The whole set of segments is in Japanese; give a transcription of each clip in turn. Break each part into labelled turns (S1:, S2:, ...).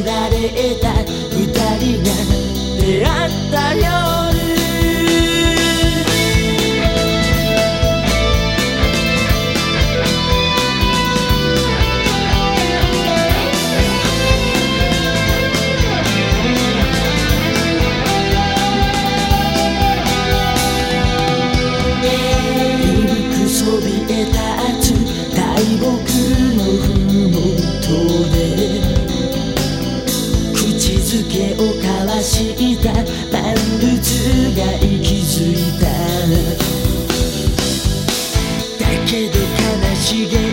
S1: つられた二人が出会った夜そびえたつ大木を交わした万物が息づいた。だけど悲しげ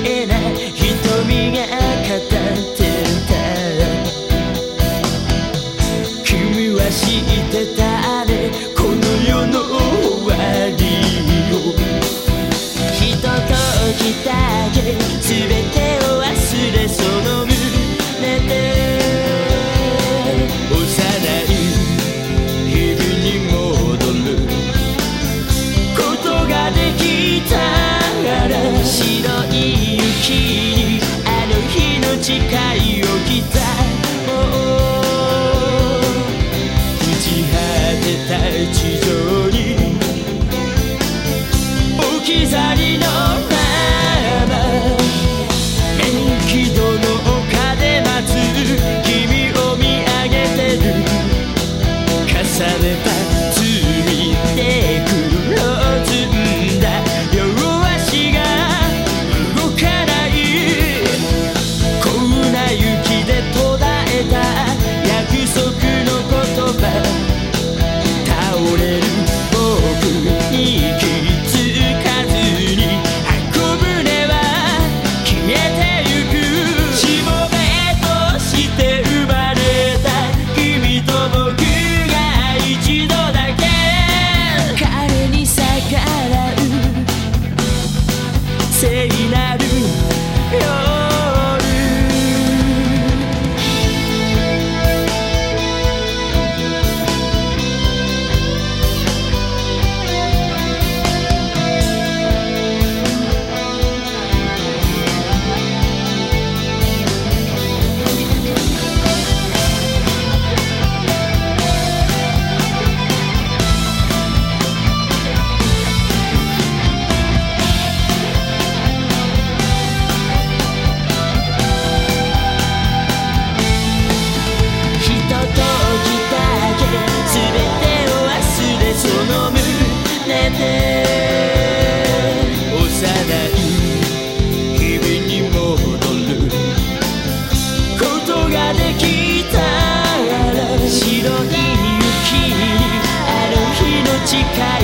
S1: き去りの誓い